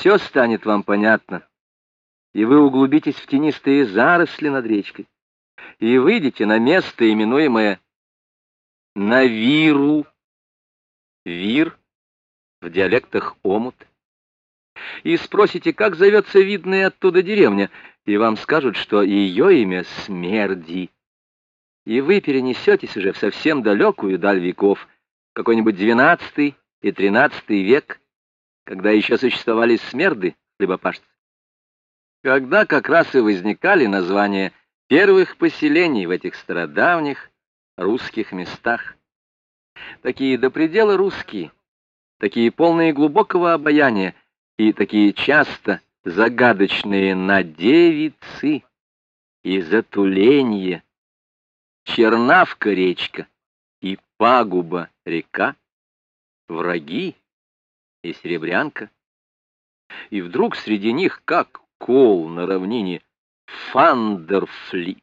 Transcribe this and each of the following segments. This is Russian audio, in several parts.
все станет вам понятно, и вы углубитесь в тенистые заросли над речкой, и выйдете на место, именуемое Навиру, Вир в диалектах омут, и спросите, как зовется видная оттуда деревня, и вам скажут, что ее имя Смерди. И вы перенесетесь уже в совсем далекую даль веков, какой-нибудь двенадцатый и тринадцатый век, когда еще существовали смерды, хлебопашцы. Когда как раз и возникали названия первых поселений в этих стародавних русских местах. Такие до предела русские, такие полные глубокого обаяния и такие часто загадочные надевицы и затуленье, чернавка речка и пагуба река, враги и серебрянка. И вдруг среди них, как кол на равнине, Фандерфлит.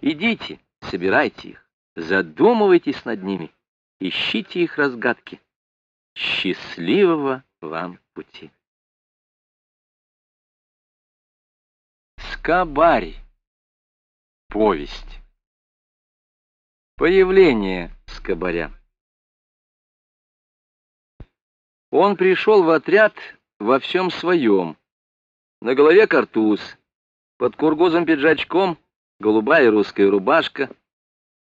Идите, собирайте их, задумывайтесь над ними, ищите их разгадки. Счастливого вам пути! Скобарь. Повесть. Появление скобаря. Он пришел в отряд во всем своем. На голове картуз, под кургузом пиджачком голубая русская рубашка,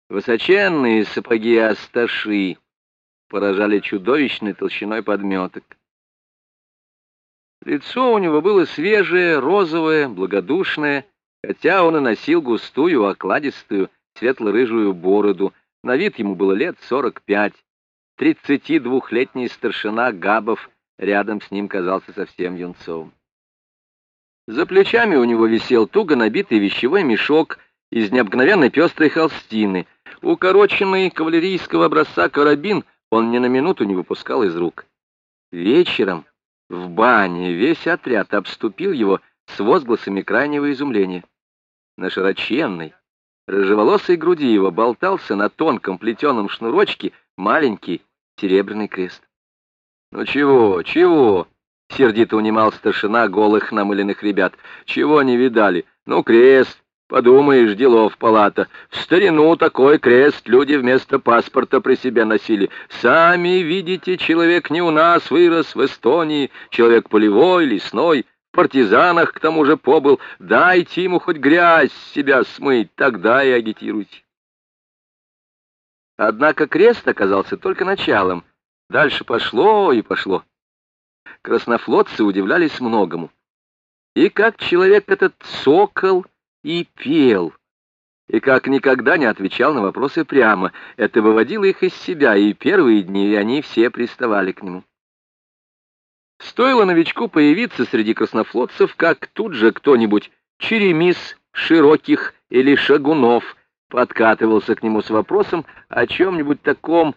высоченные сапоги асташи поражали чудовищной толщиной подметок. Лицо у него было свежее, розовое, благодушное, хотя он и носил густую, окладистую, светло-рыжую бороду. На вид ему было лет сорок пять. Тридцати двухлетний старшина Габов рядом с ним казался совсем юнцом. За плечами у него висел туго набитый вещевой мешок из необыкновенной пестрой холстины. Укороченный кавалерийского образца карабин он ни на минуту не выпускал из рук. Вечером в бане весь отряд обступил его с возгласами крайнего изумления. На широченной, рыжеволосой груди его болтался на тонком плетеном шнурочке маленький серебряный крест. «Ну чего, чего?» — сердито унимал старшина голых намыленных ребят. «Чего не видали? Ну, крест, Подумаешь, делов палата. В старину такой крест люди вместо паспорта при себе носили. Сами видите, человек не у нас вырос, в Эстонии. Человек полевой, лесной, партизанах к тому же побыл. Дайте ему хоть грязь себя смыть, тогда и агитируйте. Однако крест оказался только началом. Дальше пошло и пошло. Краснофлотцы удивлялись многому. И как человек этот сокол и пел, и как никогда не отвечал на вопросы прямо. Это выводило их из себя, и первые дни они все приставали к нему. Стоило новичку появиться среди краснофлотцев, как тут же кто-нибудь, черемис, широких или шагунов, подкатывался к нему с вопросом о чем-нибудь таком,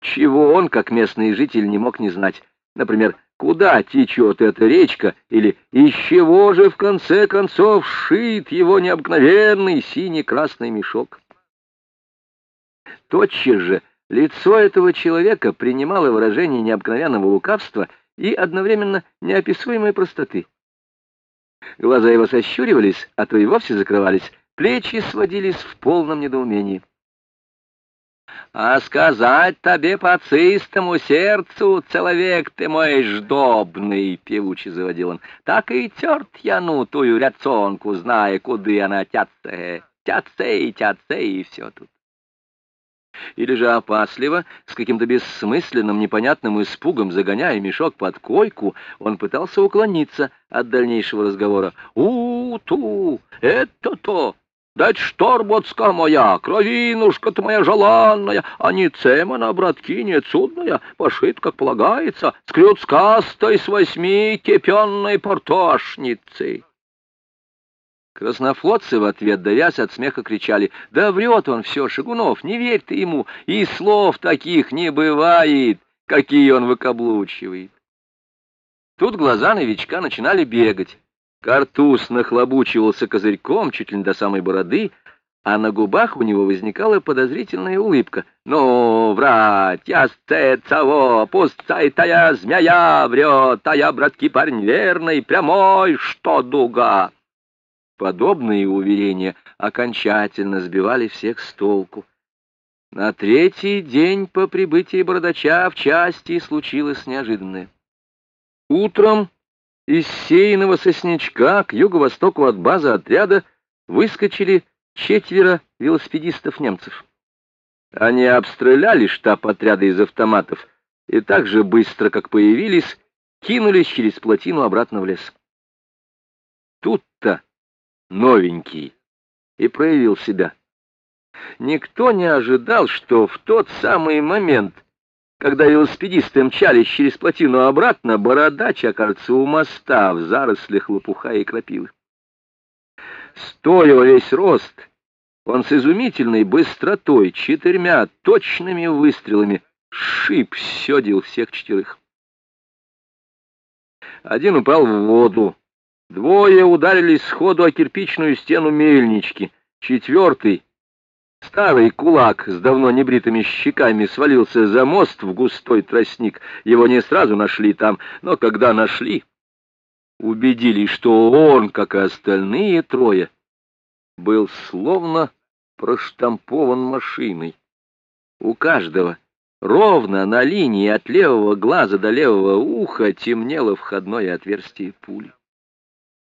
чего он, как местный житель, не мог не знать. Например, куда течет эта речка, или из чего же в конце концов шит его необыкновенный синий-красный мешок. Тотчас же лицо этого человека принимало выражение необыкновенного лукавства и одновременно неописуемой простоты. Глаза его сощуривались, а то и вовсе закрывались, плечи сводились в полном недоумении. А сказать тебе по чистому сердцу, человек ты мой ждобный, — певуче заводил он, — так и терт я ну тую ряцонку, зная, куды она тятце, тятце и тятце, и все тут. Или же опасливо, с каким-то бессмысленным, непонятным испугом, загоняя мешок под койку, он пытался уклониться от дальнейшего разговора. «У-ту! Это-то! Дать шторботска моя, кровинушка-то моя желанная, а не цемана, братки, не цудная, пошит, как полагается, с крюцкастой с восьми кипенной портошницы. Краснофлотцы в ответ, давясь от смеха, кричали, «Да врет он все, Шагунов, не верь ты ему, и слов таких не бывает, какие он выкаблучивает». Тут глаза новичка начинали бегать. Картуз нахлобучивался козырьком чуть ли не до самой бороды, а на губах у него возникала подозрительная улыбка. «Ну, врать, я сцецаво, пустая тая змея врет, а я, братки, парень верный, прямой, что дуга!» Подобные уверения окончательно сбивали всех с толку. На третий день по прибытии бородача в части случилось неожиданное. Утром из сеянного соснячка к юго-востоку от базы отряда выскочили четверо велосипедистов-немцев. Они обстреляли штаб отряда из автоматов и так же быстро, как появились, кинулись через плотину обратно в лес. Тут-то новенький и проявил себя. Никто не ожидал, что в тот самый момент, когда велосипедисты мчались через плотину обратно, бородач окажется у моста в зарослях лопуха и крапивы. Стоя весь рост, он с изумительной быстротой, четырьмя точными выстрелами, шип седил всех четверых. Один упал в воду, двое ударились сходу о кирпичную стену мельнички, четвертый, старый кулак с давно небритыми щеками, свалился за мост в густой тростник. Его не сразу нашли там, но когда нашли, убедились, что он, как и остальные трое, был словно проштампован машиной. У каждого ровно на линии от левого глаза до левого уха темнело входное отверстие пули.